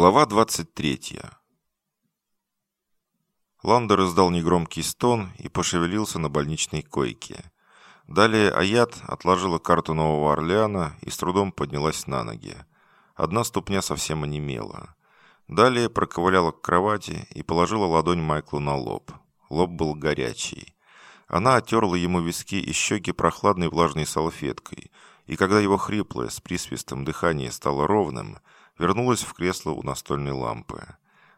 Глава 23 Ландер издал негромкий стон и пошевелился на больничной койке. Далее Аят отложила карту Нового Орлеана и с трудом поднялась на ноги. Одна ступня совсем онемела. Далее проковыляла к кровати и положила ладонь Майклу на лоб. Лоб был горячий. Она оттерла ему виски и щеки прохладной влажной салфеткой, и когда его хриплое с присвистом дыхание стало ровным, вернулась в кресло у настольной лампы.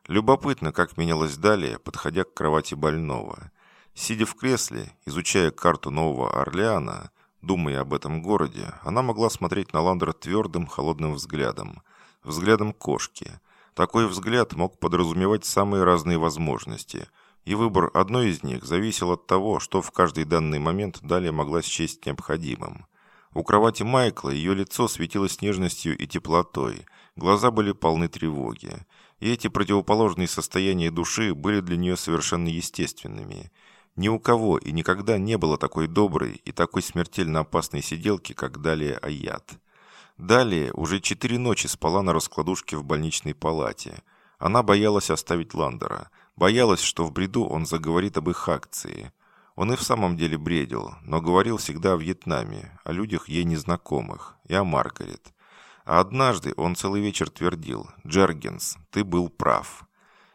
Любопытно, как менялось далее, подходя к кровати больного. Сидя в кресле, изучая карту Нового Орлеана, думая об этом городе, она могла смотреть на Ландера твердым, холодным взглядом. Взглядом кошки. Такой взгляд мог подразумевать самые разные возможности – и выбор одной из них зависел от того, что в каждый данный момент далее могла счесть необходимым. У кровати Майкла ее лицо светилось нежностью и теплотой, глаза были полны тревоги. И эти противоположные состояния души были для нее совершенно естественными. Ни у кого и никогда не было такой доброй и такой смертельно опасной сиделки, как Далее Аят. Далее уже четыре ночи спала на раскладушке в больничной палате. Она боялась оставить Ландера – Боялась, что в бреду он заговорит об их акции. Он и в самом деле бредил, но говорил всегда о Вьетнаме, о людях ей незнакомых, и о Маргарет. А однажды он целый вечер твердил «Джергенс, ты был прав».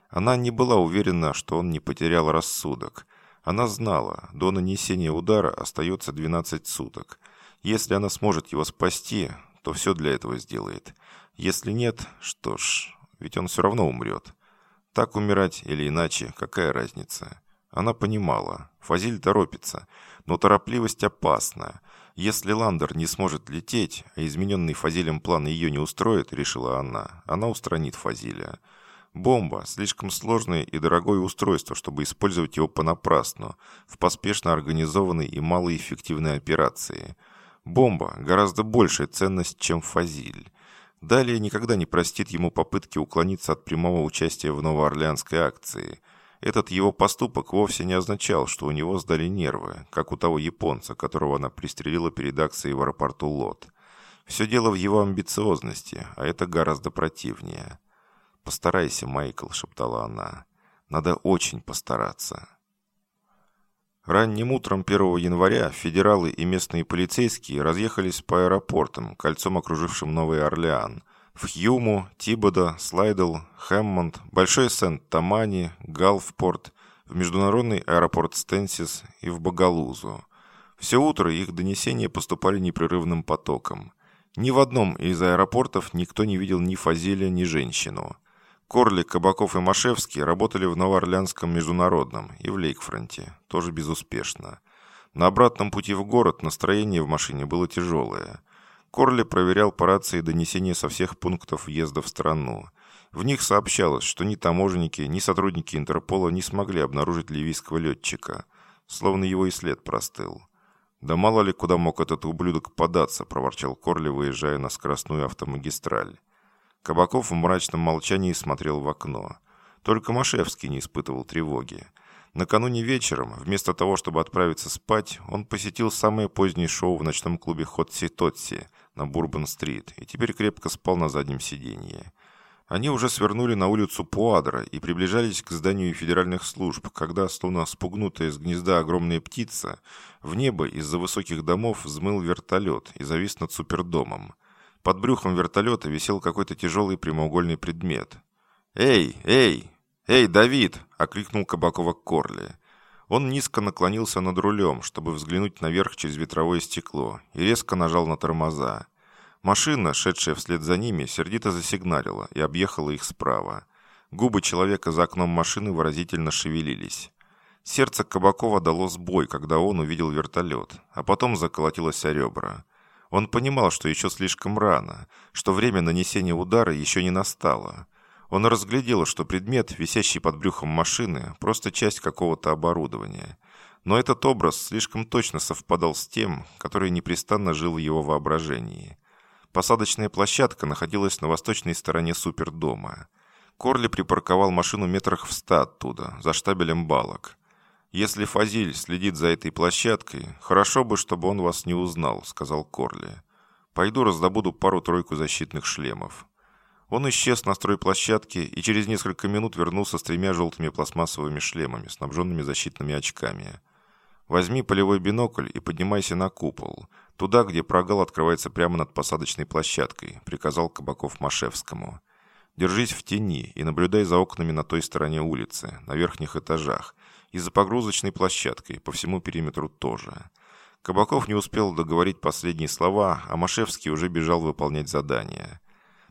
Она не была уверена, что он не потерял рассудок. Она знала, до нанесения удара остается 12 суток. Если она сможет его спасти, то все для этого сделает. Если нет, что ж, ведь он все равно умрет. Так умирать или иначе, какая разница? Она понимала. Фазиль торопится. Но торопливость опасна. Если Ландер не сможет лететь, а измененный Фазилем план ее не устроит, решила она, она устранит Фазиля. Бомба – слишком сложное и дорогое устройство, чтобы использовать его понапрасну, в поспешно организованной и малоэффективной операции. Бомба – гораздо большая ценность, чем Фазиль. Далее никогда не простит ему попытки уклониться от прямого участия в новоорлеанской акции. Этот его поступок вовсе не означал, что у него сдали нервы, как у того японца, которого она пристрелила перед акцией в аэропорту Лот. Все дело в его амбициозности, а это гораздо противнее. «Постарайся, Майкл», — шептала она. «Надо очень постараться». Ранним утром 1 января федералы и местные полицейские разъехались по аэропортам, кольцом окружившим Новый Орлеан. В Хьюму, Тибода, Слайдл, Хэммонд, Большой Сент-Тамани, Галфпорт, в международный аэропорт Стенсис и в Багалузу. Все утро их донесения поступали непрерывным потоком. Ни в одном из аэропортов никто не видел ни Фазеля, ни женщину. Корли, Кабаков и Машевский работали в Новоорлеанском международном и в Лейкфронте, тоже безуспешно. На обратном пути в город настроение в машине было тяжелое. Корли проверял по рации донесения со всех пунктов въезда в страну. В них сообщалось, что ни таможенники, ни сотрудники Интерпола не смогли обнаружить ливийского летчика, словно его и след простыл. «Да мало ли куда мог этот ублюдок податься», – проворчал Корли, выезжая на скоростную автомагистраль. Кабаков в мрачном молчании смотрел в окно. Только Машевский не испытывал тревоги. Накануне вечером, вместо того, чтобы отправиться спать, он посетил самое позднее шоу в ночном клубе Хотси Тотси на Бурбон-стрит и теперь крепко спал на заднем сиденье. Они уже свернули на улицу Пуадра и приближались к зданию федеральных служб, когда, словно спугнутая из гнезда огромная птица, в небо из-за высоких домов взмыл вертолет и завис над супердомом. Под брюхом вертолета висел какой-то тяжелый прямоугольный предмет. «Эй, эй, эй, Давид!» – окликнул Кабакова Корли. Он низко наклонился над рулем, чтобы взглянуть наверх через ветровое стекло, и резко нажал на тормоза. Машина, шедшая вслед за ними, сердито засигналила и объехала их справа. Губы человека за окном машины выразительно шевелились. Сердце Кабакова дало сбой, когда он увидел вертолет, а потом заколотилось о ребра. Он понимал, что еще слишком рано, что время нанесения удара еще не настало. Он разглядел, что предмет, висящий под брюхом машины, просто часть какого-то оборудования. Но этот образ слишком точно совпадал с тем, который непрестанно жил в его воображении. Посадочная площадка находилась на восточной стороне супердома. Корли припарковал машину метрах в ста оттуда, за штабелем балок. «Если Фазиль следит за этой площадкой, хорошо бы, чтобы он вас не узнал», — сказал Корли. «Пойду раздобуду пару-тройку защитных шлемов». Он исчез на стройплощадке и через несколько минут вернулся с тремя желтыми пластмассовыми шлемами, снабженными защитными очками. «Возьми полевой бинокль и поднимайся на купол, туда, где прогал открывается прямо над посадочной площадкой», приказал Кабаков Машевскому. «Держись в тени и наблюдай за окнами на той стороне улицы, на верхних этажах, и за погрузочной площадкой, по всему периметру тоже». Кабаков не успел договорить последние слова, а Машевский уже бежал выполнять задание.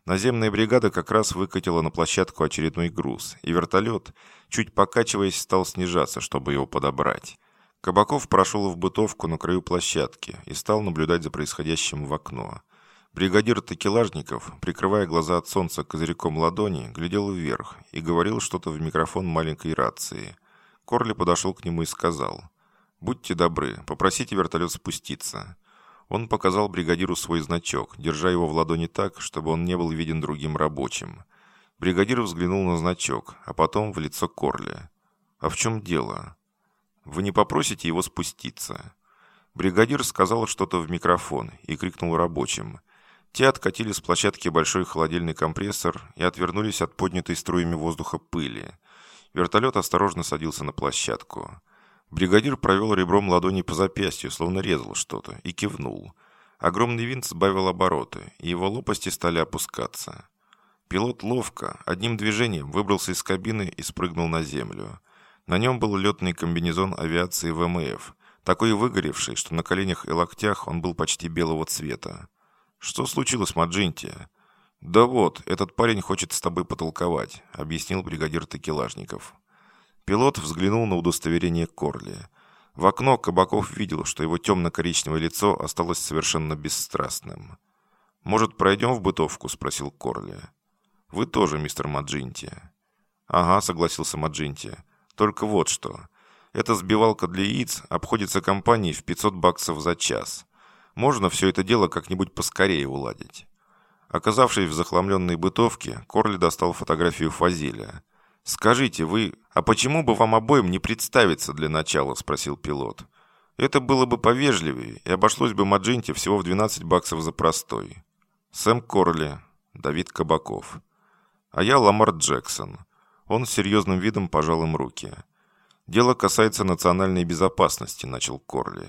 Наземная бригада как раз выкатила на площадку очередной груз, и вертолет, чуть покачиваясь, стал снижаться, чтобы его подобрать. Кабаков прошел в бытовку на краю площадки и стал наблюдать за происходящим в окно. Бригадир такелажников, прикрывая глаза от солнца козырьком ладони, глядел вверх и говорил что-то в микрофон маленькой рации. Корли подошел к нему и сказал – «Будьте добры, попросите вертолет спуститься». Он показал бригадиру свой значок, держа его в ладони так, чтобы он не был виден другим рабочим. Бригадир взглянул на значок, а потом в лицо Корли. «А в чем дело?» «Вы не попросите его спуститься?» Бригадир сказал что-то в микрофон и крикнул рабочим. Те откатили с площадки большой холодильный компрессор и отвернулись от поднятой струями воздуха пыли. Вертолет осторожно садился на площадку. Бригадир провел ребром ладони по запястью, словно резал что-то, и кивнул. Огромный винт сбавил обороты, и его лопасти стали опускаться. Пилот ловко, одним движением выбрался из кабины и спрыгнул на землю. На нем был летный комбинезон авиации ВМФ, такой выгоревший, что на коленях и локтях он был почти белого цвета. «Что случилось, Маджинти?» «Да вот, этот парень хочет с тобой потолковать», — объяснил бригадир Такелажников. Пилот взглянул на удостоверение Корли. В окно Кабаков видел, что его темно-коричневое лицо осталось совершенно бесстрастным. «Может, пройдем в бытовку?» – спросил Корли. «Вы тоже, мистер Маджинти». «Ага», – согласился Маджинти. «Только вот что. Эта сбивалка для яиц обходится компании в 500 баксов за час. Можно все это дело как-нибудь поскорее уладить». Оказавшись в захламленной бытовке, Корли достал фотографию Фазиля – «Скажите, вы, а почему бы вам обоим не представиться для начала?» – спросил пилот. «Это было бы повежливее и обошлось бы Маджинте всего в 12 баксов за простой». Сэм Корли, Давид Кабаков. А я Ламар Джексон. Он с серьезным видом пожал им руки. «Дело касается национальной безопасности», – начал Корли.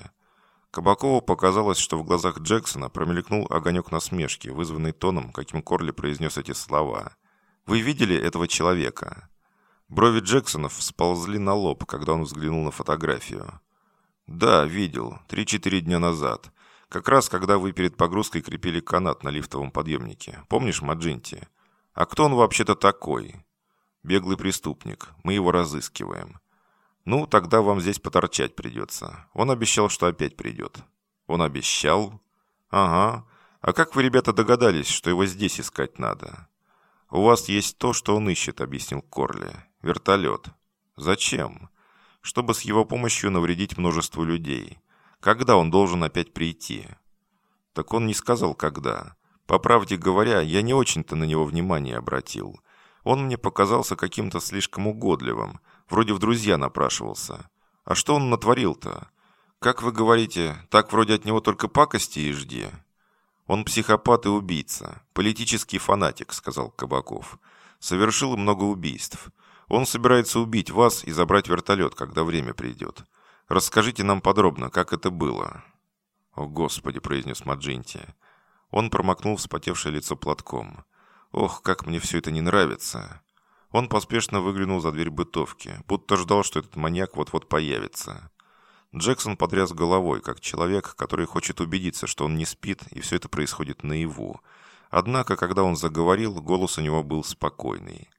Кабакову показалось, что в глазах Джексона промелькнул огонек насмешки, вызванный тоном, каким Корли произнес эти слова. «Вы видели этого человека?» Брови Джексонов сползли на лоб, когда он взглянул на фотографию. «Да, видел. Три-четыре дня назад. Как раз, когда вы перед погрузкой крепили канат на лифтовом подъемнике. Помнишь Маджинти? А кто он вообще-то такой?» «Беглый преступник. Мы его разыскиваем». «Ну, тогда вам здесь поторчать придется. Он обещал, что опять придет». «Он обещал?» «Ага. А как вы, ребята, догадались, что его здесь искать надо?» «У вас есть то, что он ищет», — объяснил Корли. Вертолет. Зачем? Чтобы с его помощью навредить множеству людей. Когда он должен опять прийти? Так он не сказал, когда. По правде говоря, я не очень-то на него внимание обратил. Он мне показался каким-то слишком угодливым. Вроде в друзья напрашивался. А что он натворил-то? Как вы говорите, так вроде от него только пакости и жди. Он психопат и убийца. Политический фанатик, сказал Кабаков. Совершил много убийств. Он собирается убить вас и забрать вертолет, когда время придет. Расскажите нам подробно, как это было». «О, Господи!» – произнес Маджинти. Он промокнул вспотевшее лицо платком. «Ох, как мне все это не нравится!» Он поспешно выглянул за дверь бытовки, будто ждал, что этот маньяк вот-вот появится. Джексон потряс головой, как человек, который хочет убедиться, что он не спит, и все это происходит наяву. Однако, когда он заговорил, голос у него был спокойный.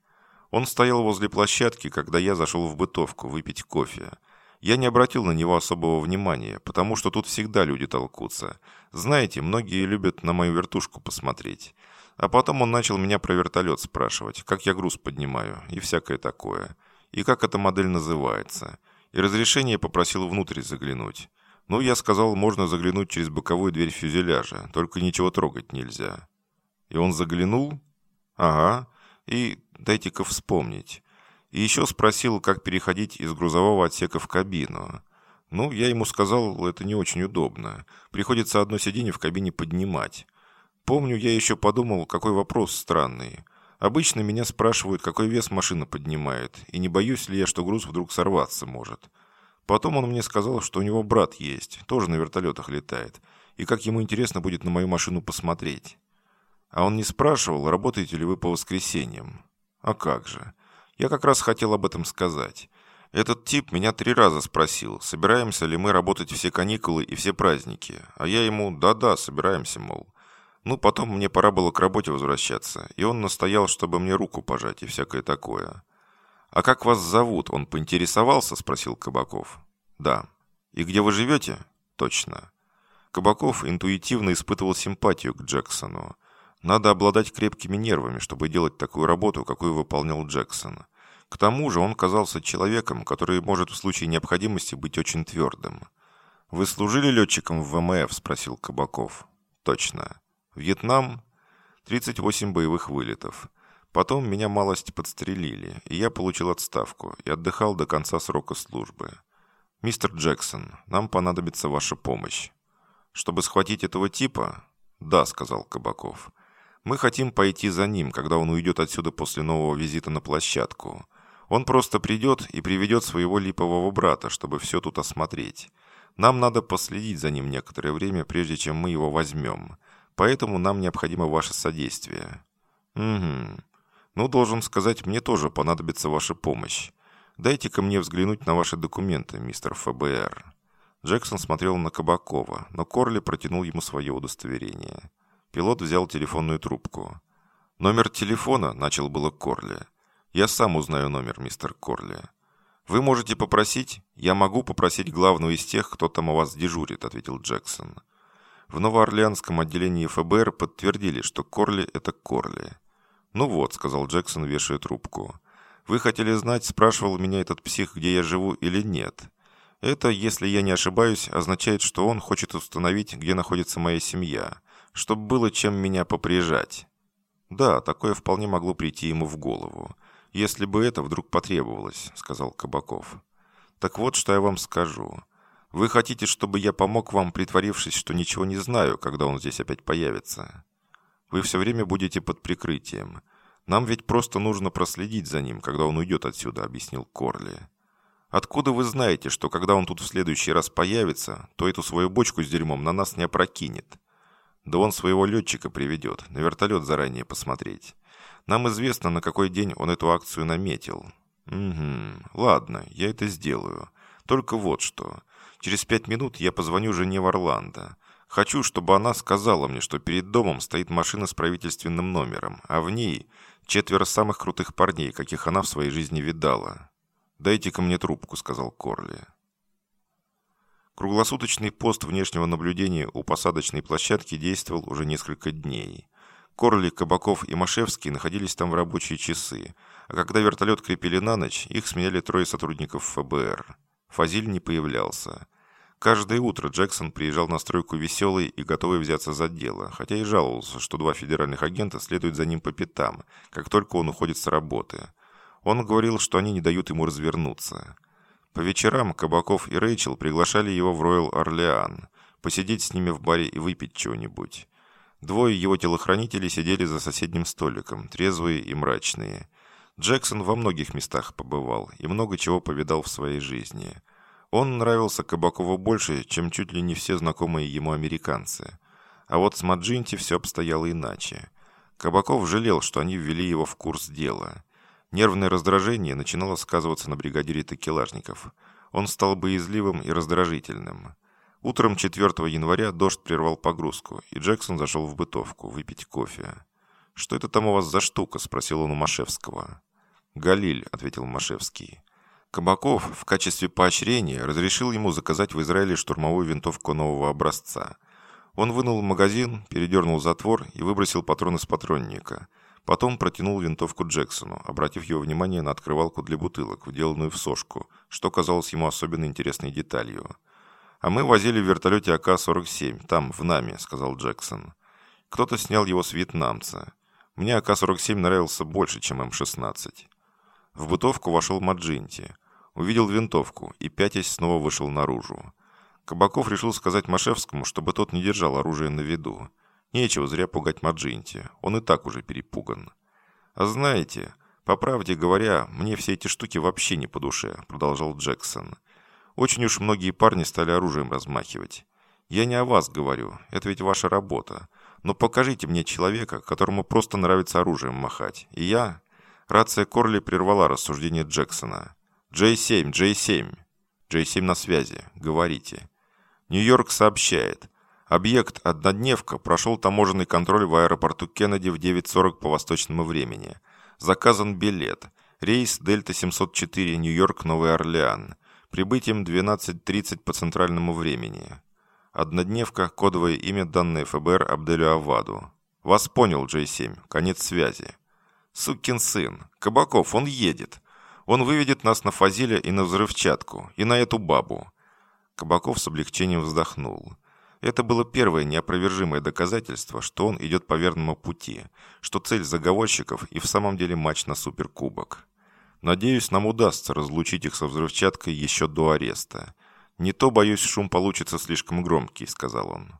Он стоял возле площадки, когда я зашел в бытовку выпить кофе. Я не обратил на него особого внимания, потому что тут всегда люди толкутся. Знаете, многие любят на мою вертушку посмотреть. А потом он начал меня про вертолет спрашивать, как я груз поднимаю и всякое такое. И как эта модель называется. И разрешение попросил внутрь заглянуть. Ну, я сказал, можно заглянуть через боковую дверь фюзеляжа, только ничего трогать нельзя. И он заглянул? Ага. И дайте-ка вспомнить. И еще спросил, как переходить из грузового отсека в кабину. Ну, я ему сказал, это не очень удобно. Приходится одно сиденье в кабине поднимать. Помню, я еще подумал, какой вопрос странный. Обычно меня спрашивают, какой вес машина поднимает, и не боюсь ли я, что груз вдруг сорваться может. Потом он мне сказал, что у него брат есть, тоже на вертолетах летает, и как ему интересно будет на мою машину посмотреть. А он не спрашивал, работаете ли вы по воскресеньям. А как же. Я как раз хотел об этом сказать. Этот тип меня три раза спросил, собираемся ли мы работать все каникулы и все праздники. А я ему «да-да, собираемся», мол. Ну, потом мне пора было к работе возвращаться, и он настоял, чтобы мне руку пожать и всякое такое. «А как вас зовут?» Он поинтересовался, спросил Кабаков. «Да». «И где вы живете?» «Точно». Кабаков интуитивно испытывал симпатию к Джексону. Надо обладать крепкими нервами, чтобы делать такую работу, какую выполнял Джексон. К тому же он казался человеком, который может в случае необходимости быть очень твердым. «Вы служили летчиком в ВМФ?» – спросил Кабаков. «Точно. Вьетнам?» «38 боевых вылетов. Потом меня малость подстрелили, и я получил отставку и отдыхал до конца срока службы. «Мистер Джексон, нам понадобится ваша помощь». «Чтобы схватить этого типа?» «Да», — сказал Кабаков. «Мы хотим пойти за ним, когда он уйдет отсюда после нового визита на площадку. Он просто придет и приведет своего липового брата, чтобы все тут осмотреть. Нам надо последить за ним некоторое время, прежде чем мы его возьмем. Поэтому нам необходимо ваше содействие». «Угу. Ну, должен сказать, мне тоже понадобится ваша помощь. Дайте-ка мне взглянуть на ваши документы, мистер ФБР». Джексон смотрел на Кабакова, но Корли протянул ему свое удостоверение. Пилот взял телефонную трубку. «Номер телефона», — начал было Корли. «Я сам узнаю номер, мистер Корли». «Вы можете попросить?» «Я могу попросить главного из тех, кто там у вас дежурит», — ответил Джексон. В Новоорлеанском отделении ФБР подтвердили, что Корли — это Корли. «Ну вот», — сказал Джексон, вешая трубку. «Вы хотели знать, спрашивал меня этот псих, где я живу или нет. Это, если я не ошибаюсь, означает, что он хочет установить, где находится моя семья, чтобы было чем меня поприжать». «Да, такое вполне могло прийти ему в голову. Если бы это вдруг потребовалось», — сказал Кабаков. «Так вот, что я вам скажу. Вы хотите, чтобы я помог вам, притворившись, что ничего не знаю, когда он здесь опять появится?» Вы все время будете под прикрытием. Нам ведь просто нужно проследить за ним, когда он уйдет отсюда», — объяснил Корли. «Откуда вы знаете, что когда он тут в следующий раз появится, то эту свою бочку с дерьмом на нас не опрокинет? Да он своего летчика приведет, на вертолет заранее посмотреть. Нам известно, на какой день он эту акцию наметил». «Угу, ладно, я это сделаю. Только вот что. Через пять минут я позвоню жене в Орландо. Хочу, чтобы она сказала мне, что перед домом стоит машина с правительственным номером, а в ней четверо самых крутых парней, каких она в своей жизни видала. «Дайте-ка мне трубку», — сказал Корли. Круглосуточный пост внешнего наблюдения у посадочной площадки действовал уже несколько дней. Корли, Кабаков и Машевский находились там в рабочие часы, а когда вертолет крепили на ночь, их сменяли трое сотрудников ФБР. Фазиль не появлялся. Каждое утро Джексон приезжал на стройку веселый и готовый взяться за дело, хотя и жаловался, что два федеральных агента следуют за ним по пятам, как только он уходит с работы. Он говорил, что они не дают ему развернуться. По вечерам Кабаков и Рэйчел приглашали его в Роyal Орлеан, посидеть с ними в баре и выпить чего-нибудь. Двое его телохранителей сидели за соседним столиком, трезвые и мрачные. Джексон во многих местах побывал и много чего повидал в своей жизни – он нравился Кабакову больше, чем чуть ли не все знакомые ему американцы. А вот с Маджинти все обстояло иначе. Кабаков жалел, что они ввели его в курс дела. Нервное раздражение начинало сказываться на бригадире такелажников. Он стал боязливым и раздражительным. Утром 4 января дождь прервал погрузку, и Джексон зашел в бытовку выпить кофе. «Что это там у вас за штука?» – спросил он у Машевского. «Галиль», – ответил Машевский. Кабаков в качестве поощрения разрешил ему заказать в Израиле штурмовую винтовку нового образца. Он вынул магазин, передернул затвор и выбросил патрон из патронника. Потом протянул винтовку Джексону, обратив его внимание на открывалку для бутылок, вделанную в сошку, что казалось ему особенно интересной деталью. «А мы возили в вертолете АК-47, там, в Наме», — сказал Джексон. «Кто-то снял его с вьетнамца. Мне АК-47 нравился больше, чем М-16». В бытовку вошел Маджинти. Увидел винтовку и, пятясь, снова вышел наружу. Кабаков решил сказать Машевскому, чтобы тот не держал оружие на виду. Нечего зря пугать Маджинти, он и так уже перепуган. «А знаете, по правде говоря, мне все эти штуки вообще не по душе», — продолжал Джексон. «Очень уж многие парни стали оружием размахивать. Я не о вас говорю, это ведь ваша работа. Но покажите мне человека, которому просто нравится оружием махать. И я...» Рация Корли прервала рассуждение Джексона. «J7, J7». «J7 на связи. Говорите». Нью-Йорк сообщает. Объект «Однодневка» прошел таможенный контроль в аэропорту Кеннеди в 9.40 по восточному времени. Заказан билет. Рейс Дельта-704, Нью-Йорк, Новый Орлеан. Прибытием 12.30 по центральному времени. Однодневка, кодовое имя, данное ФБР Абделю Аваду. Вас понял, J7. Конец связи. Сукин сын. Кабаков, он едет. Он выведет нас на Фазиля и на взрывчатку, и на эту бабу. Кабаков с облегчением вздохнул. Это было первое неопровержимое доказательство, что он идет по верному пути, что цель заговорщиков и в самом деле матч на суперкубок. Надеюсь, нам удастся разлучить их со взрывчаткой еще до ареста. Не то, боюсь, шум получится слишком громкий, сказал он.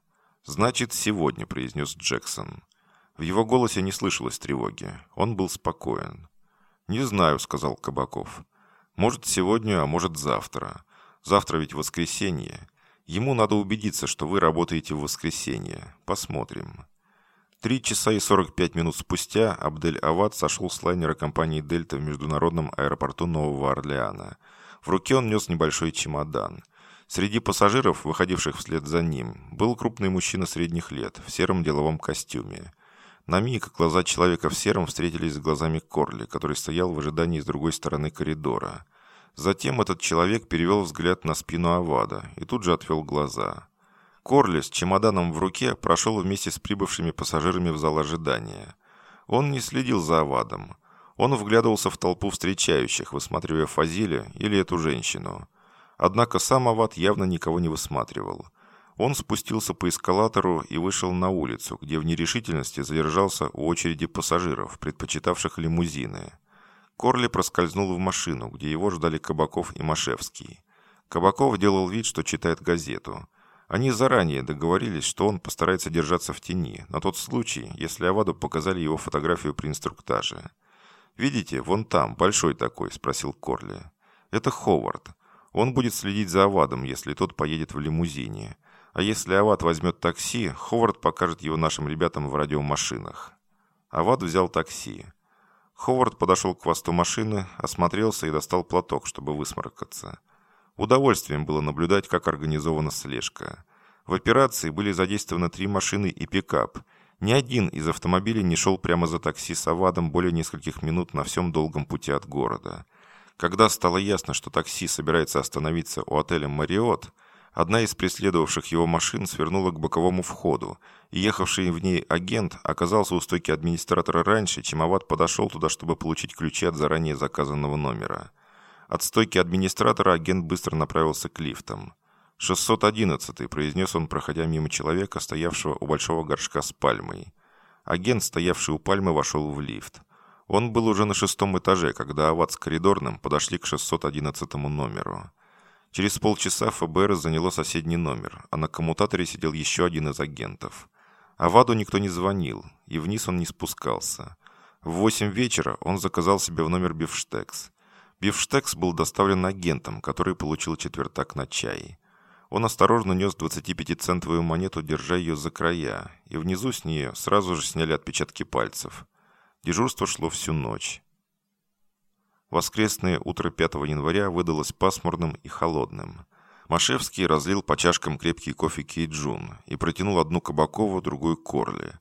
Значит, сегодня, произнес Джексон. В его голосе не слышалось тревоги. Он был спокоен. «Не знаю», — сказал Кабаков. «Может, сегодня, а может, завтра. Завтра ведь воскресенье. Ему надо убедиться, что вы работаете в воскресенье. Посмотрим». Три часа и 45 минут спустя Абдель-Авад сошел с лайнера компании «Дельта» в международном аэропорту Нового Орлеана. В руке он нес небольшой чемодан. Среди пассажиров, выходивших вслед за ним, был крупный мужчина средних лет в сером деловом костюме. На миг глаза человека в сером встретились с глазами Корли, который стоял в ожидании с другой стороны коридора. Затем этот человек перевел взгляд на спину Авада и тут же отвел глаза. Корли с чемоданом в руке прошел вместе с прибывшими пассажирами в зал ожидания. Он не следил за Авадом. Он вглядывался в толпу встречающих, высматривая Фазиля или эту женщину. Однако сам Авад явно никого не высматривал – он спустился по эскалатору и вышел на улицу, где в нерешительности задержался у очереди пассажиров, предпочитавших лимузины. Корли проскользнул в машину, где его ждали Кабаков и Машевский. Кабаков делал вид, что читает газету. Они заранее договорились, что он постарается держаться в тени, на тот случай, если Аваду показали его фотографию при инструктаже. «Видите, вон там, большой такой», — спросил Корли. «Это Ховард. Он будет следить за Авадом, если тот поедет в лимузине. А если Ават возьмет такси, Ховард покажет его нашим ребятам в радиомашинах. Ават взял такси. Ховард подошел к хвосту машины, осмотрелся и достал платок, чтобы высморкаться. Удовольствием было наблюдать, как организована слежка. В операции были задействованы три машины и пикап. Ни один из автомобилей не шел прямо за такси с Авадом более нескольких минут на всем долгом пути от города. Когда стало ясно, что такси собирается остановиться у отеля «Мариот», Одна из преследовавших его машин свернула к боковому входу, и ехавший в ней агент оказался у стойки администратора раньше, чем Ават подошел туда, чтобы получить ключи от заранее заказанного номера. От стойки администратора агент быстро направился к лифтам. «611», — произнес он, проходя мимо человека, стоявшего у большого горшка с пальмой. Агент, стоявший у пальмы, вошел в лифт. Он был уже на шестом этаже, когда Ават с коридорным подошли к 611 номеру. Через полчаса ФБР заняло соседний номер, а на коммутаторе сидел еще один из агентов. А Ваду никто не звонил, и вниз он не спускался. В восемь вечера он заказал себе в номер бифштекс. Бифштекс был доставлен агентом, который получил четвертак на чай. Он осторожно нес 25-центовую монету, держа ее за края, и внизу с нее сразу же сняли отпечатки пальцев. Дежурство шло всю ночь. Воскресное утро 5 января выдалось пасмурным и холодным. Машевский разлил по чашкам крепкий кофе Кейджун и протянул одну Кабакову, другую Корли.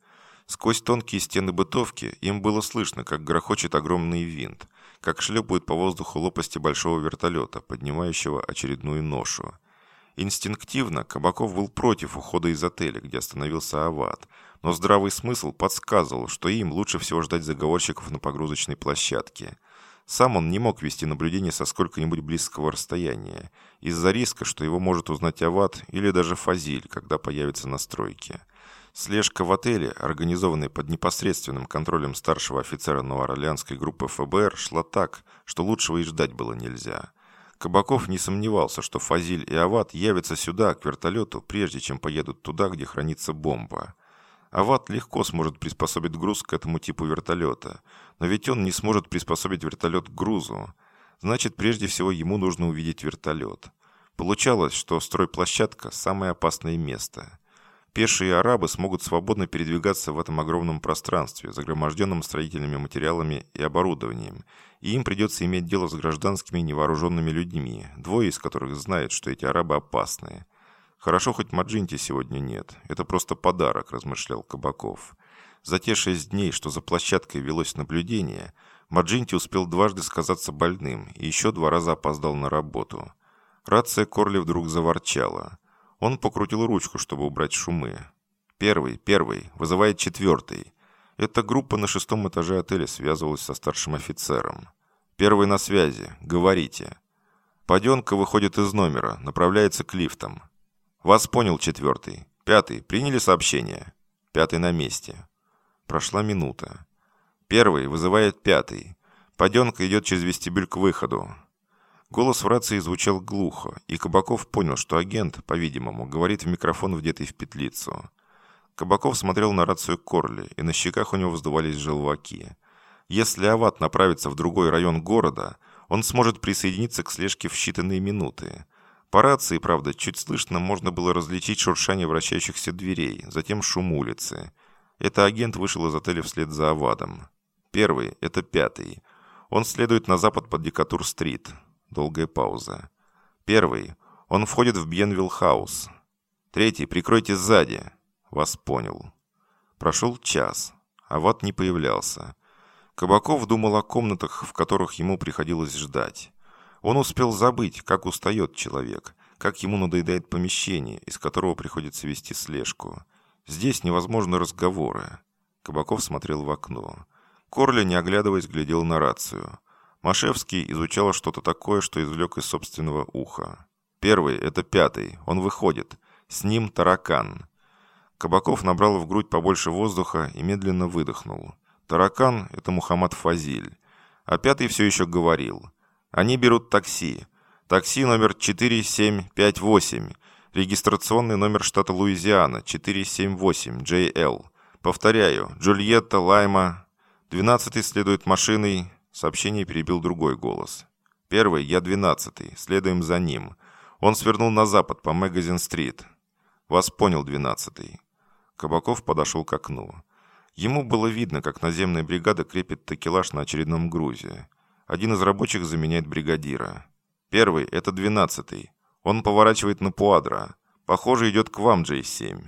Сквозь тонкие стены бытовки им было слышно, как грохочет огромный винт, как шлепают по воздуху лопасти большого вертолета, поднимающего очередную ношу. Инстинктивно Кабаков был против ухода из отеля, где остановился Ават, но здравый смысл подсказывал, что им лучше всего ждать заговорщиков на погрузочной площадке – сам он не мог вести наблюдение со сколько-нибудь близкого расстояния, из-за риска, что его может узнать Ават или даже Фазиль, когда появится на стройке. Слежка в отеле, организованная под непосредственным контролем старшего офицера Новоорлеанской группы ФБР, шла так, что лучшего и ждать было нельзя. Кабаков не сомневался, что Фазиль и Ават явятся сюда, к вертолету, прежде чем поедут туда, где хранится бомба. Ават легко сможет приспособить груз к этому типу вертолета, но ведь он не сможет приспособить вертолет к грузу. Значит, прежде всего ему нужно увидеть вертолет. Получалось, что стройплощадка – самое опасное место. Пешие арабы смогут свободно передвигаться в этом огромном пространстве, загроможденном строительными материалами и оборудованием, и им придется иметь дело с гражданскими невооруженными людьми, двое из которых знают, что эти арабы опасные. «Хорошо, хоть Маджинти сегодня нет. Это просто подарок», – размышлял Кабаков. За те шесть дней, что за площадкой велось наблюдение, Маджинти успел дважды сказаться больным и еще два раза опоздал на работу. Рация Корли вдруг заворчала. Он покрутил ручку, чтобы убрать шумы. «Первый, первый, вызывает четвертый». Эта группа на шестом этаже отеля связывалась со старшим офицером. «Первый на связи. Говорите». Паденка выходит из номера, направляется к лифтам. «Вас понял, четвертый. Пятый. Приняли сообщение?» «Пятый на месте». Прошла минута. Первый вызывает пятый. Паденка идет через вестибюль к выходу. Голос в рации звучал глухо, и Кабаков понял, что агент, по-видимому, говорит в микрофон, вдетый в петлицу. Кабаков смотрел на рацию Корли, и на щеках у него вздувались желваки. Если Ават направится в другой район города, он сможет присоединиться к слежке в считанные минуты. По рации, правда, чуть слышно можно было различить шуршание вращающихся дверей, затем шум улицы. Это агент вышел из отеля вслед за Авадом. Первый – это пятый. Он следует на запад под Декатур-стрит. Долгая пауза. Первый. Он входит в Бьенвилл-хаус. Третий. Прикройте сзади. Вас понял. Прошел час. Авад не появлялся. Кабаков думал о комнатах, в которых ему приходилось ждать. Он успел забыть, как устает человек, как ему надоедает помещение, из которого приходится вести слежку. Здесь невозможны разговоры. Кабаков смотрел в окно. Корля, не оглядываясь, глядел на рацию. Машевский изучал что-то такое, что извлек из собственного уха. Первый – это пятый. Он выходит. С ним таракан. Кабаков набрал в грудь побольше воздуха и медленно выдохнул. Таракан – это Мухаммад Фазиль. А пятый все еще говорил. Они берут такси. Такси номер 4758. Регистрационный номер штата Луизиана 478 JL. Повторяю, Джульетта Лайма. 12 следует машиной. Сообщение перебил другой голос. Первый, я 12 Следуем за ним. Он свернул на запад по Мэгазин-стрит. Вас понял, 12 Кабаков подошел к окну. Ему было видно, как наземная бригада крепит такелаж на очередном грузе. Один из рабочих заменяет бригадира. Первый – это 12 он поворачивает на Пуадро. Похоже, идет к вам, Джей-7.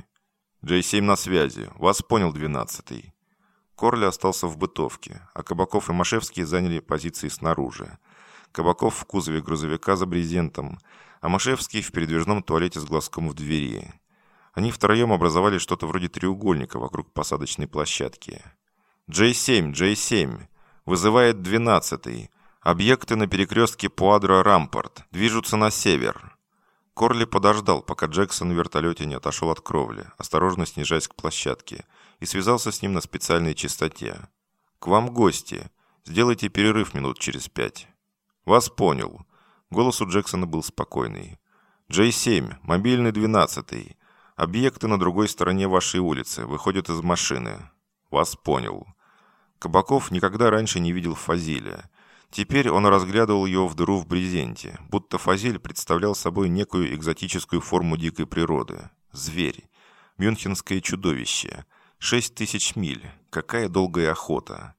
Джей-7 на связи. Вас понял, 12-й. Корли остался в бытовке, а Кабаков и Машевский заняли позиции снаружи. Кабаков в кузове грузовика за брезентом, а Машевский в передвижном туалете с глазком в двери. Они втроем образовали что-то вроде треугольника вокруг посадочной площадки. Джей-7, Джей-7. Вызывает 12-й. Объекты на перекрестке Пуадро-Рампорт. Движутся на север. Корли подождал, пока Джексон в вертолете не отошел от кровли, осторожно снижаясь к площадке, и связался с ним на специальной частоте. «К вам гости. Сделайте перерыв минут через пять». «Вас понял». Голос у Джексона был спокойный. «Джей-7, мобильный 12 Объекты на другой стороне вашей улицы, выходят из машины». «Вас понял». Кабаков никогда раньше не видел Фазиля. Теперь он разглядывал его в дыру в брезенте, будто Фазиль представлял собой некую экзотическую форму дикой природы. Зверь. Мюнхенское чудовище. Шесть тысяч миль. Какая долгая охота.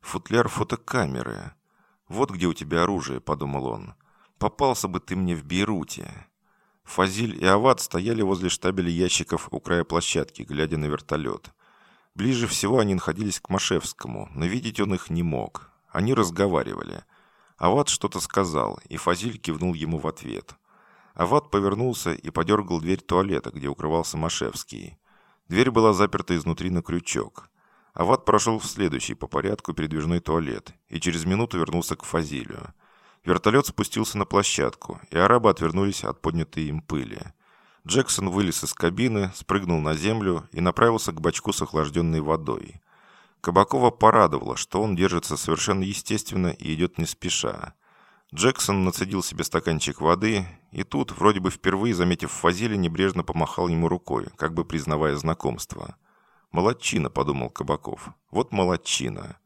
Футляр фотокамеры. Вот где у тебя оружие, подумал он. Попался бы ты мне в Бейруте. Фазиль и Ават стояли возле штабеля ящиков у края площадки, глядя на вертолет. Ближе всего они находились к Машевскому, но видеть он их не мог. Они разговаривали. Ават что-то сказал, и Фазиль кивнул ему в ответ. Ават повернулся и подергал дверь туалета, где укрывался Машевский. Дверь была заперта изнутри на крючок. Ават прошел в следующий по порядку передвижной туалет и через минуту вернулся к Фазилю. Вертолет спустился на площадку, и арабы отвернулись от поднятой им пыли. Джексон вылез из кабины, спрыгнул на землю и направился к бачку с охлажденной водой. Кабакова порадовало, что он держится совершенно естественно и идет не спеша. Джексон нацедил себе стаканчик воды, и тут, вроде бы впервые заметив Фазиля, небрежно помахал ему рукой, как бы признавая знакомство. «Молодчина», — подумал Кабаков. «Вот молодчина».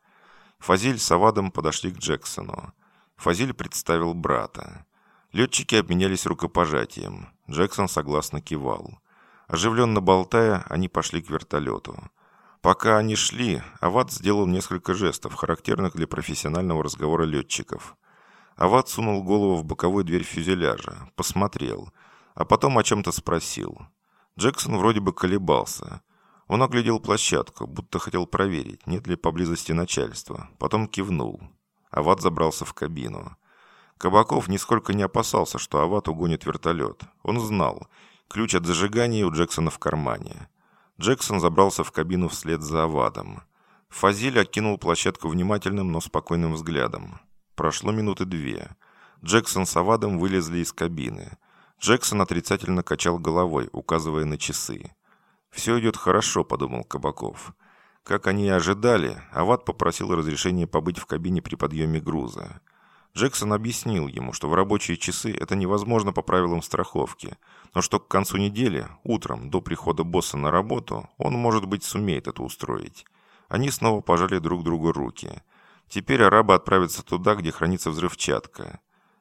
Фазиль с Авадом подошли к Джексону. Фазиль представил брата. Летчики обменялись рукопожатием. Джексон согласно кивал. Оживленно болтая, они пошли к вертолету. Пока они шли, Ават сделал несколько жестов, характерных для профессионального разговора летчиков. Ават сунул голову в боковую дверь фюзеляжа, посмотрел, а потом о чем-то спросил. Джексон вроде бы колебался. Он оглядел площадку, будто хотел проверить, нет ли поблизости начальства. Потом кивнул. Ават забрался в кабину. Кабаков нисколько не опасался, что Ават угонит вертолет. Он знал, ключ от зажигания у Джексона в кармане. Джексон забрался в кабину вслед за Авадом. Фазиль окинул площадку внимательным, но спокойным взглядом. Прошло минуты две. Джексон с Авадом вылезли из кабины. Джексон отрицательно качал головой, указывая на часы. «Все идет хорошо», — подумал Кабаков. Как они и ожидали, Ават попросил разрешения побыть в кабине при подъеме груза. Джексон объяснил ему, что в рабочие часы это невозможно по правилам страховки, но что к концу недели, утром, до прихода босса на работу, он, может быть, сумеет это устроить. Они снова пожали друг другу руки. Теперь арабы отправятся туда, где хранится взрывчатка.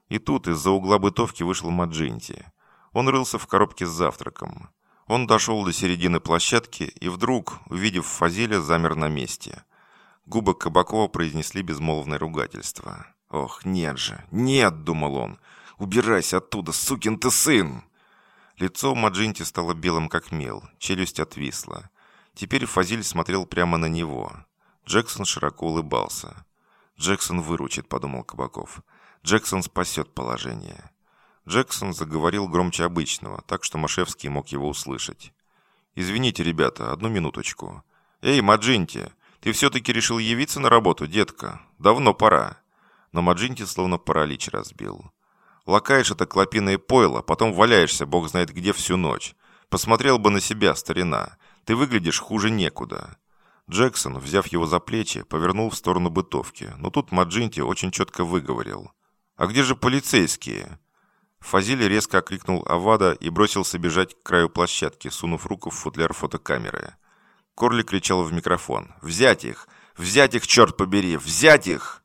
И тут из-за угла бытовки вышел Маджинти. Он рылся в коробке с завтраком. Он дошел до середины площадки и вдруг, увидев Фазиля, замер на месте. Губы Кабакова произнесли безмолвное ругательство. «Ох, нет же! Нет!» — думал он. «Убирайся оттуда, сукин ты сын!» Лицо Маджинти стало белым как мел, челюсть отвисла. Теперь Фазиль смотрел прямо на него. Джексон широко улыбался. «Джексон выручит», — подумал Кабаков. «Джексон спасет положение». Джексон заговорил громче обычного, так что Машевский мог его услышать. «Извините, ребята, одну минуточку. Эй, Маджинти, ты все-таки решил явиться на работу, детка? Давно пора». Но Маджинти словно паралич разбил. «Лакаешь это клопиное пойло, потом валяешься, бог знает где, всю ночь. Посмотрел бы на себя, старина. Ты выглядишь хуже некуда». Джексон, взяв его за плечи, повернул в сторону бытовки, но тут Маджинти очень четко выговорил. «А где же полицейские?» Фазиль резко окликнул Авада и бросился бежать к краю площадки, сунув руку в футляр фотокамеры. Корли кричал в микрофон. «Взять их! Взять их, черт побери! Взять их!»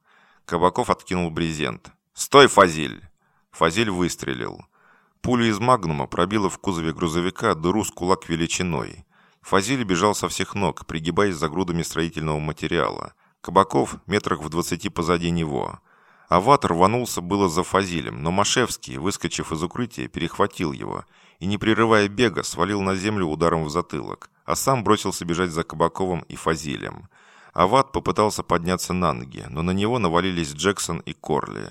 Кабаков откинул брезент. «Стой, Фазиль!» Фазиль выстрелил. Пуля из магнума пробила в кузове грузовика дыру с кулак величиной. Фазиль бежал со всех ног, пригибаясь за грудами строительного материала. Кабаков метрах в двадцати позади него – Ават рванулся было за Фазилем, но Машевский, выскочив из укрытия, перехватил его и, не прерывая бега, свалил на землю ударом в затылок, а сам бросился бежать за Кабаковым и Фазилем. Ават попытался подняться на ноги, но на него навалились Джексон и Корли.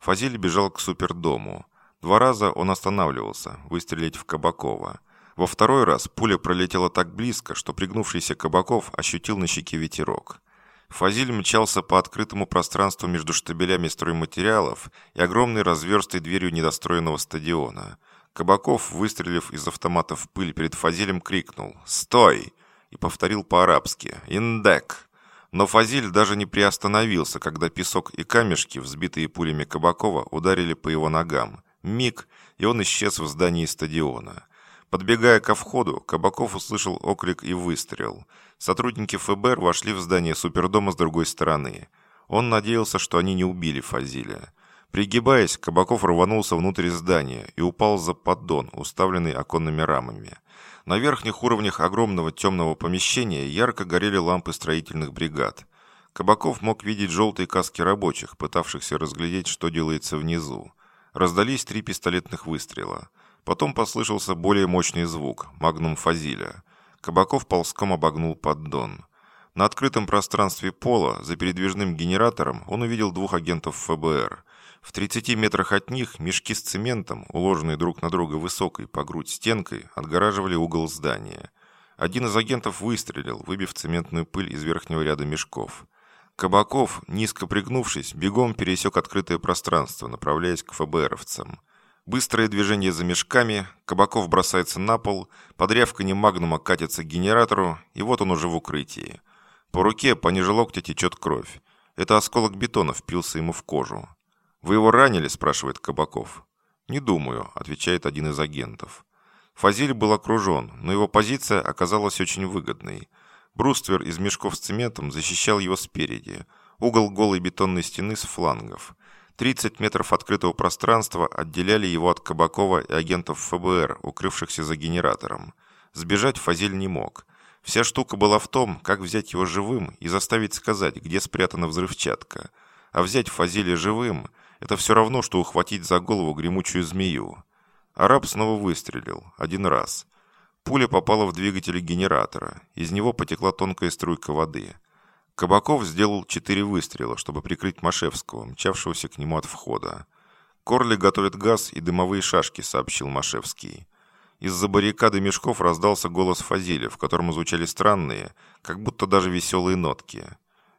Фазиль бежал к супердому. Два раза он останавливался, выстрелить в Кабакова. Во второй раз пуля пролетела так близко, что пригнувшийся Кабаков ощутил на щеке ветерок. Фазиль мчался по открытому пространству между штабелями стройматериалов и огромной разверстой дверью недостроенного стадиона. Кабаков, выстрелив из автомата в пыль перед Фазилем, крикнул «Стой!» и повторил по-арабски «Индек!». Но Фазиль даже не приостановился, когда песок и камешки, взбитые пулями Кабакова, ударили по его ногам. Миг, и он исчез в здании стадиона. Подбегая ко входу, Кабаков услышал оклик и выстрел. Сотрудники ФБР вошли в здание супердома с другой стороны. Он надеялся, что они не убили Фазиля. Пригибаясь, Кабаков рванулся внутрь здания и упал за поддон, уставленный оконными рамами. На верхних уровнях огромного темного помещения ярко горели лампы строительных бригад. Кабаков мог видеть желтые каски рабочих, пытавшихся разглядеть, что делается внизу. Раздались три пистолетных выстрела. Потом послышался более мощный звук – магнум Фазиля. Кабаков ползком обогнул поддон. На открытом пространстве пола, за передвижным генератором, он увидел двух агентов ФБР. В 30 метрах от них мешки с цементом, уложенные друг на друга высокой по грудь стенкой, отгораживали угол здания. Один из агентов выстрелил, выбив цементную пыль из верхнего ряда мешков. Кабаков, низко пригнувшись, бегом пересек открытое пространство, направляясь к ФБРовцам. Быстрое движение за мешками, Кабаков бросается на пол, под рявканье магнума катится к генератору, и вот он уже в укрытии. По руке пониже локтя течет кровь. Это осколок бетона впился ему в кожу. «Вы его ранили?» – спрашивает Кабаков. «Не думаю», – отвечает один из агентов. Фазиль был окружен, но его позиция оказалась очень выгодной. Бруствер из мешков с цементом защищал его спереди, угол голой бетонной стены с флангов. 30 метров открытого пространства отделяли его от Кабакова и агентов ФБР, укрывшихся за генератором. Сбежать Фазиль не мог. Вся штука была в том, как взять его живым и заставить сказать, где спрятана взрывчатка. А взять Фазиля живым – это все равно, что ухватить за голову гремучую змею. Араб снова выстрелил. Один раз. Пуля попала в двигатель генератора. Из него потекла тонкая струйка воды. Кабаков сделал четыре выстрела, чтобы прикрыть Машевского, мчавшегося к нему от входа. «Корли готовит газ и дымовые шашки», — сообщил Машевский. Из-за баррикады мешков раздался голос Фазиля, в котором звучали странные, как будто даже веселые нотки.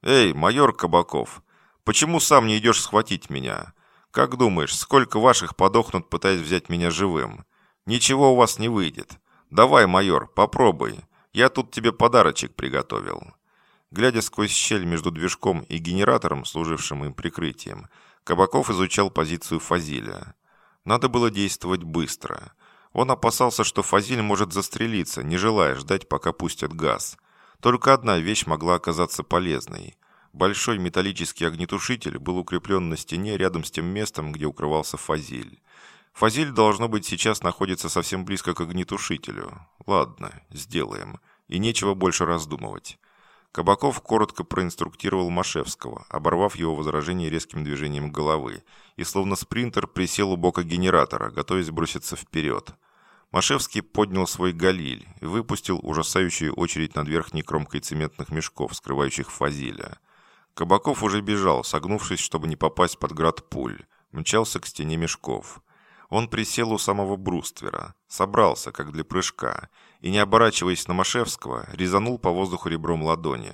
«Эй, майор Кабаков, почему сам не идешь схватить меня? Как думаешь, сколько ваших подохнут, пытаясь взять меня живым? Ничего у вас не выйдет. «Давай, майор, попробуй. Я тут тебе подарочек приготовил». Глядя сквозь щель между движком и генератором, служившим им прикрытием, Кабаков изучал позицию Фазиля. Надо было действовать быстро. Он опасался, что Фазиль может застрелиться, не желая ждать, пока пустят газ. Только одна вещь могла оказаться полезной. Большой металлический огнетушитель был укреплен на стене рядом с тем местом, где укрывался Фазиль. Фазиль, должно быть, сейчас находится совсем близко к огнетушителю. Ладно, сделаем. И нечего больше раздумывать. Кабаков коротко проинструктировал Машевского, оборвав его возражение резким движением головы, и словно спринтер присел у бока генератора, готовясь броситься вперед. Машевский поднял свой галиль и выпустил ужасающую очередь над верхней кромкой цементных мешков, скрывающих Фазиля. Кабаков уже бежал, согнувшись, чтобы не попасть под град пуль. Мчался к стене мешков. Он присел у самого бруствера, собрался, как для прыжка, и, не оборачиваясь на Машевского, резанул по воздуху ребром ладони.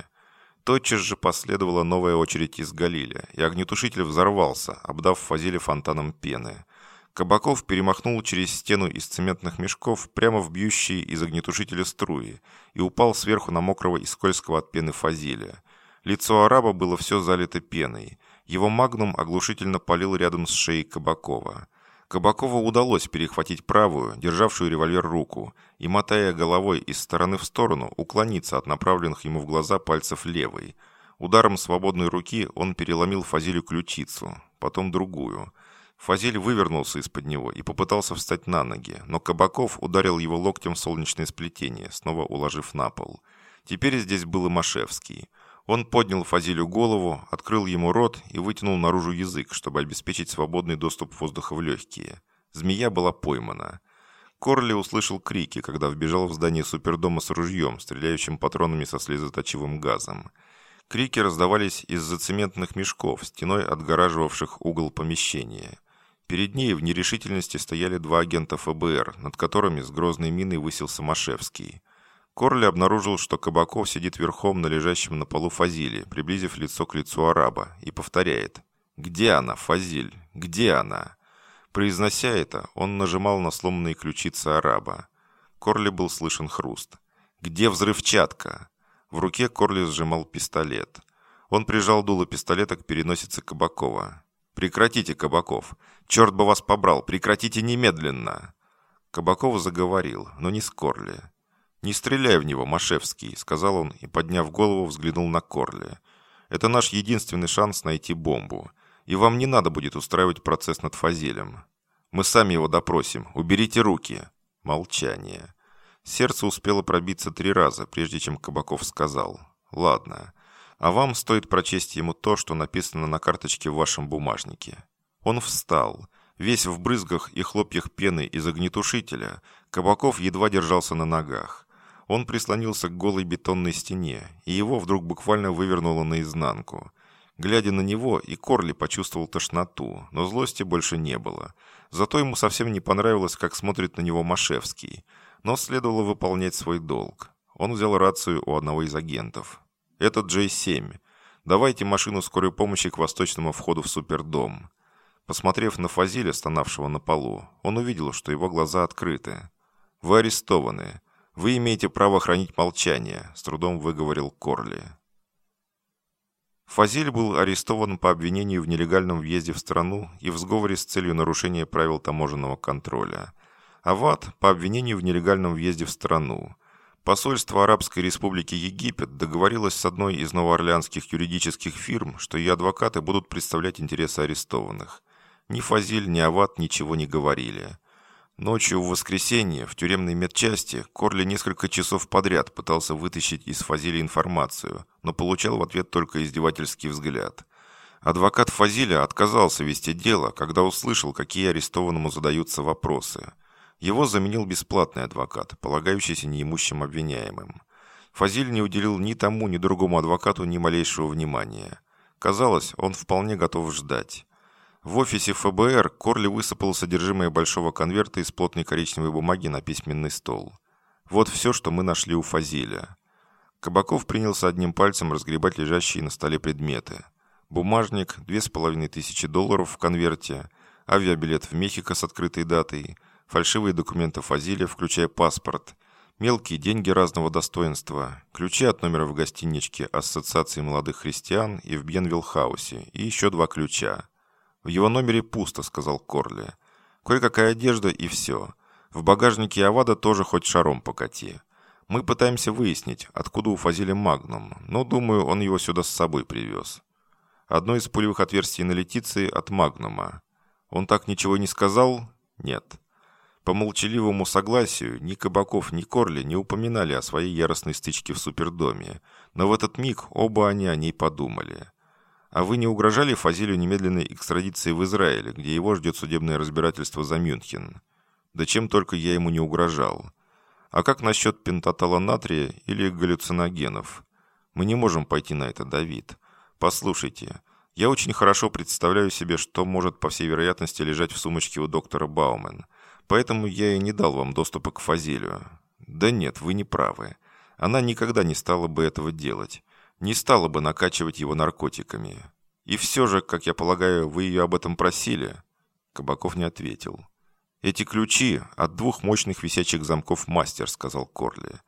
Тотчас же последовала новая очередь из Галиля, и огнетушитель взорвался, обдав Фазиля фонтаном пены. Кабаков перемахнул через стену из цементных мешков прямо в бьющие из огнетушителя струи и упал сверху на мокрого и скользкого от пены Фазиля. Лицо араба было все залито пеной. Его магнум оглушительно палил рядом с шеей Кабакова. Кабакову удалось перехватить правую, державшую револьвер руку, и, мотая головой из стороны в сторону, уклониться от направленных ему в глаза пальцев левой. Ударом свободной руки он переломил Фазилю ключицу, потом другую. Фазиль вывернулся из-под него и попытался встать на ноги, но Кабаков ударил его локтем в солнечное сплетение, снова уложив на пол. Теперь здесь был и Машевский. Он поднял Фазилю голову, открыл ему рот и вытянул наружу язык, чтобы обеспечить свободный доступ воздуха в легкие. Змея была поймана. Корли услышал крики, когда вбежал в здание супердома с ружьем, стреляющим патронами со слезоточивым газом. Крики раздавались из-за цементных мешков, стеной отгораживавших угол помещения. Перед ней в нерешительности стояли два агента ФБР, над которыми с грозной миной высился Машевский. Корли обнаружил, что Кабаков сидит верхом на лежащем на полу Фазиле, приблизив лицо к лицу араба, и повторяет «Где она, Фазиль? Где она?» Произнося это, он нажимал на сломанные ключицы араба. Корли был слышен хруст. «Где взрывчатка?» В руке Корли сжимал пистолет. Он прижал дуло пистолета к переносице Кабакова. «Прекратите, Кабаков! Черт бы вас побрал! Прекратите немедленно!» Кабаков заговорил, но не с Корли. «Не стреляй в него, Машевский», — сказал он и, подняв голову, взглянул на Корли. «Это наш единственный шанс найти бомбу. И вам не надо будет устраивать процесс над Фазелем. Мы сами его допросим. Уберите руки». Молчание. Сердце успело пробиться три раза, прежде чем Кабаков сказал. «Ладно. А вам стоит прочесть ему то, что написано на карточке в вашем бумажнике». Он встал. Весь в брызгах и хлопьях пены из огнетушителя, Кабаков едва держался на ногах. Он прислонился к голой бетонной стене, и его вдруг буквально вывернуло наизнанку. Глядя на него, и Корли почувствовал тошноту, но злости больше не было. Зато ему совсем не понравилось, как смотрит на него Машевский. Но следовало выполнять свой долг. Он взял рацию у одного из агентов. «Это Джей-7. Давайте машину скорой помощи к восточному входу в супердом». Посмотрев на Фазиля, стонавшего на полу, он увидел, что его глаза открыты. «Вы арестованы. «Вы имеете право хранить молчание», — с трудом выговорил Корли. Фазиль был арестован по обвинению в нелегальном въезде в страну и в сговоре с целью нарушения правил таможенного контроля. Ават по обвинению в нелегальном въезде в страну. Посольство Арабской Республики Египет договорилось с одной из новоорлеанских юридических фирм, что ее адвокаты будут представлять интересы арестованных. Ни Фазиль, ни Ават ничего не говорили. Ночью в воскресенье в тюремной медчасти Корли несколько часов подряд пытался вытащить из Фазиля информацию, но получал в ответ только издевательский взгляд. Адвокат Фазиля отказался вести дело, когда услышал, какие арестованному задаются вопросы – его заменил бесплатный адвокат, полагающийся неимущим обвиняемым. Фазиль не уделил ни тому, ни другому адвокату ни малейшего внимания. Казалось, он вполне готов ждать. В офисе ФБР Корли высыпал содержимое большого конверта из плотной коричневой бумаги на письменный стол. Вот все, что мы нашли у Фазиля. Кабаков принялся одним пальцем разгребать лежащие на столе предметы. Бумажник, две с половиной тысячи долларов в конверте, авиабилет в Мехико с открытой датой – фальшивые документы Фазиля, включая паспорт, мелкие деньги разного достоинства, ключи от номера в гостиничке Ассоциации молодых христиан и в Бьенвилл-хаусе, и еще два ключа. «В его номере пусто», — сказал Корли. «Кое-какая одежда и все. В багажнике Авада тоже хоть шаром покати. Мы пытаемся выяснить, откуда у Фазиля Магнум, но, думаю, он его сюда с собой привез. Одно из пулевых отверстий на Летиции от Магнума. Он так ничего не сказал? Нет. По молчаливому согласию ни Кабаков, ни Корли не упоминали о своей яростной стычке в Супердоме, но в этот миг оба они о ней подумали. А вы не угрожали Фазилю немедленной экстрадиции в Израиле, где его ждет судебное разбирательство за Мюнхен? Да чем только я ему не угрожал. А как насчет пентатала натрия или галлюциногенов? Мы не можем пойти на это, Давид. Послушайте, я очень хорошо представляю себе, что может, по всей вероятности, лежать в сумочке у доктора Баумен – Поэтому я и не дал вам доступа к Фазилю. Да нет, вы не правы. Она никогда не стала бы этого делать. Не стала бы накачивать его наркотиками. И все же, как я полагаю, вы ее об этом просили?» Кабаков не ответил. «Эти ключи от двух мощных висячих замков мастер», — сказал Корли.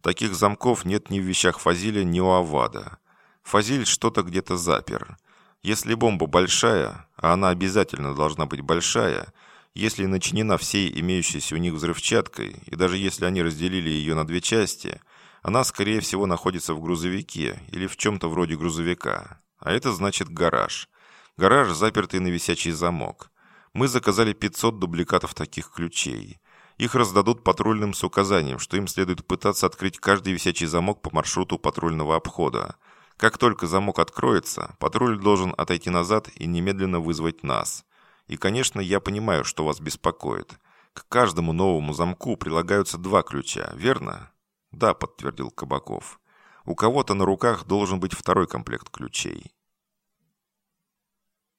«Таких замков нет ни в вещах Фазиля, ни у Авада. Фазиль что-то где-то запер. Если бомба большая, а она обязательно должна быть большая, — если начинена всей имеющейся у них взрывчаткой, и даже если они разделили ее на две части, она, скорее всего, находится в грузовике или в чем-то вроде грузовика. А это значит гараж. Гараж, запертый на висячий замок. Мы заказали 500 дубликатов таких ключей. Их раздадут патрульным с указанием, что им следует пытаться открыть каждый висячий замок по маршруту патрульного обхода. Как только замок откроется, патруль должен отойти назад и немедленно вызвать нас. И, конечно, я понимаю, что вас беспокоит. К каждому новому замку прилагаются два ключа, верно? Да, подтвердил Кабаков. У кого-то на руках должен быть второй комплект ключей.